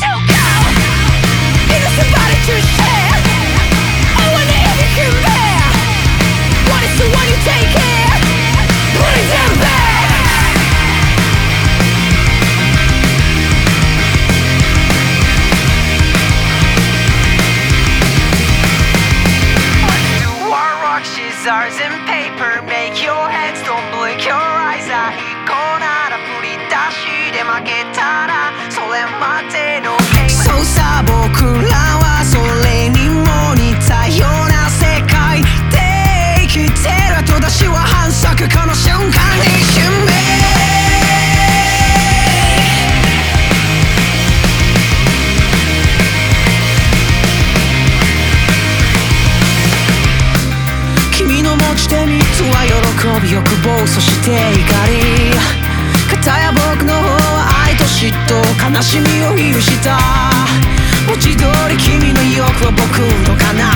to go. Innocent body to shame. して3つは喜び欲望そして怒り片や僕の方は愛と嫉妬悲しみを許した。文字通り君の意欲は僕のかな。